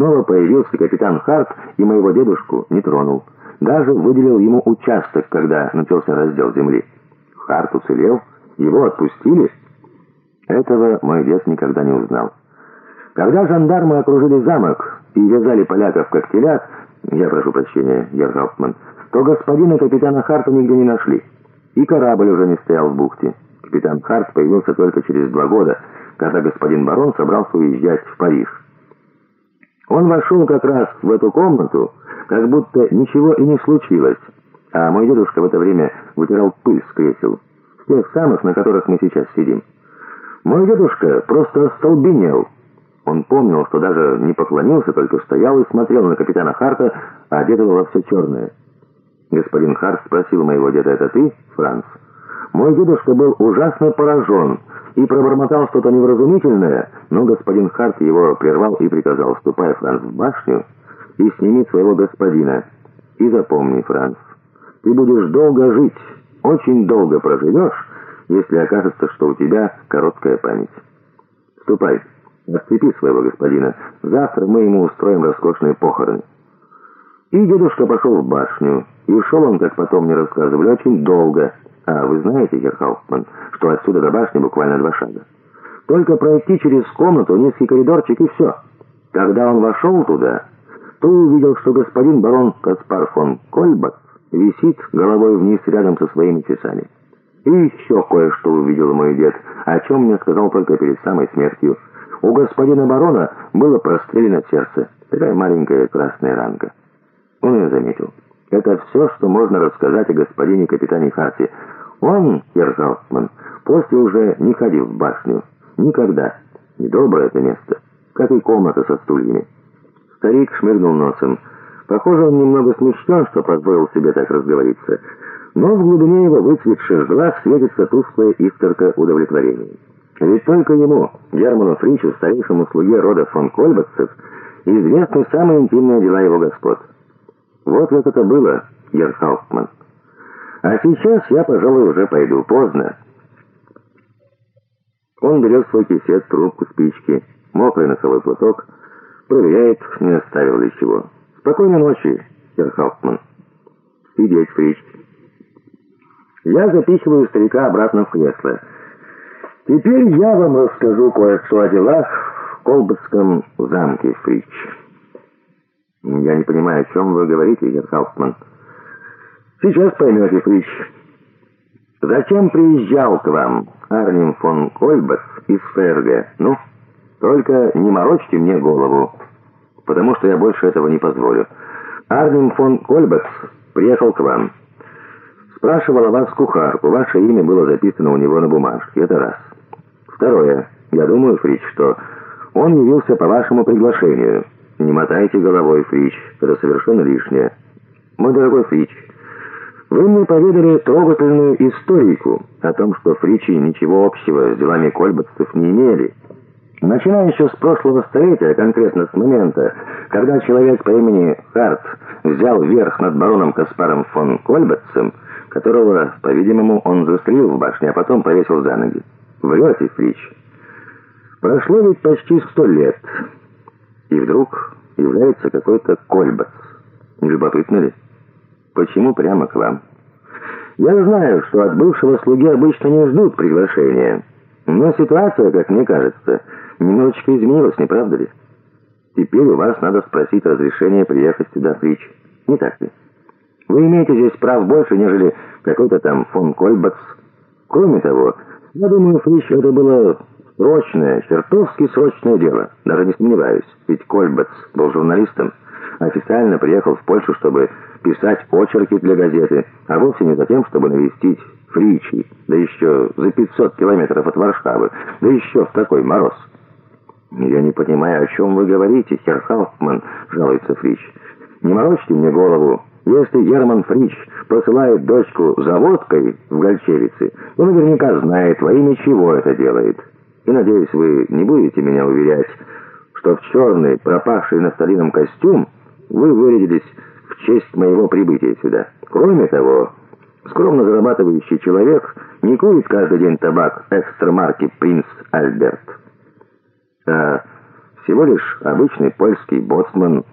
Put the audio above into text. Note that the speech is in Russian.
Снова появился капитан Харт и моего дедушку не тронул. Даже выделил ему участок, когда начался раздел земли. Харт уцелел, его отпустили. Этого мой дед никогда не узнал. Когда жандармы окружили замок и вязали поляков как телят, я прошу прощения, Герхауптман, то господина капитана Харта нигде не нашли. И корабль уже не стоял в бухте. Капитан Харт появился только через два года, когда господин барон собрался уезжать в Париж. Он вошел как раз в эту комнату, как будто ничего и не случилось, а мой дедушка в это время вытирал пыль с кресел, тех самых, на которых мы сейчас сидим. Мой дедушка просто остолбенел. Он помнил, что даже не поклонился, только стоял и смотрел на капитана Харта, одетого во все черное. Господин Харт спросил моего деда, «Это ты, Франц?» Мой дедушка был ужасно поражен и пробормотал что-то невразумительное, но господин Харт его прервал и приказал, «Ступай, Франц, в башню и сними своего господина. И запомни, Франц, ты будешь долго жить, очень долго проживешь, если окажется, что у тебя короткая память. Ступай, расцепи своего господина. Завтра мы ему устроим роскошные похороны». И дедушка пошел в башню, и шел он, как потом мне рассказывали, очень долго, а вы знаете, Герхауптман, что отсюда до башни буквально два шага? Только пройти через комнату, низкий коридорчик и все. Когда он вошел туда, то увидел, что господин барон Каспар фон Кольбац висит головой вниз рядом со своими часами. И еще кое-что увидел мой дед, о чем мне сказал только перед самой смертью. У господина барона было прострелено сердце, такая маленькая красная ранка. Он ее заметил. Это все, что можно рассказать о господине капитане Харти. Он, Ержалтман, после уже не ходил в башню. Никогда. Недоброе это место, как и комната со стульями. Старик шмырнул носом. Похоже, он немного смущен, что позволил себе так разговориться. Но в глубине его выцветших глаз светится тусклая искорка удовлетворения. Ведь только ему, Герману Фричу, старейшему слуге рода фон Кольбатцев, известны самые интимные дела его господ. Вот как это было, Герхауптман. А сейчас я, пожалуй, уже пойду. Поздно. Он берет свой кисет, трубку, спички, мокрый носовой платок, проверяет, не оставил ли чего. Спокойной ночи, Герхауптман. Сидеть, Фрич. Я запихиваю старика обратно в кресло. Теперь я вам расскажу кое-что о делах в Колбасском замке, Фрич. «Я не понимаю, о чем вы говорите, Герхауптман». «Сейчас поймете, Фрич. Зачем приезжал к вам Арнем фон Кольбас из Ферга? Ну, только не морочьте мне голову, потому что я больше этого не позволю. Арнем фон Кольбас приехал к вам. Спрашивал о вас кухарку. Ваше имя было записано у него на бумажке. Это раз. Второе. Я думаю, Фрич, что он явился по вашему приглашению». «Не мотайте головой, Фрич, это совершенно лишнее». «Мой дорогой Фрич, вы мне поведали трогательную историку о том, что Фричи ничего общего с делами кольбатцев не имели. Начиная еще с прошлого столетия, конкретно с момента, когда человек по имени Харт взял верх над бароном Каспаром фон Кольбатцем, которого, по-видимому, он застрелил в башне, а потом повесил за ноги. Врете, Фрич. Прошло ведь почти сто лет» и вдруг является какой-то кольбац. Любопытно ли? Почему прямо к вам? Я знаю, что от бывшего слуги обычно не ждут приглашения, но ситуация, как мне кажется, немножечко изменилась, не правда ли? Теперь у вас надо спросить разрешение приехать сюда в Рич. Не так ли? Вы имеете здесь прав больше, нежели какой-то там фон Кольбац. Кроме того, я думаю, Фрич, это было Срочное, чертовски срочное дело, даже не сомневаюсь, ведь Кольбац был журналистом, официально приехал в Польшу, чтобы писать очерки для газеты, а вовсе не за тем, чтобы навестить Фричи, да еще за 500 километров от Варшавы, да еще в такой мороз. «Я не понимаю, о чем вы говорите, херр Хауфман», — жалуется Фрич. «Не морочьте мне голову. Если Герман Фрич посылает дочку за водкой в Гольчевице, то наверняка знает, во имя чего это делает». И, надеюсь, вы не будете меня уверять, что в черный, пропавший нафталином костюм вы вырядились честь моего прибытия сюда. Кроме того, скромно зарабатывающий человек не курит каждый день табак экстра марки «Принц Альберт». А Всего лишь обычный польский боцман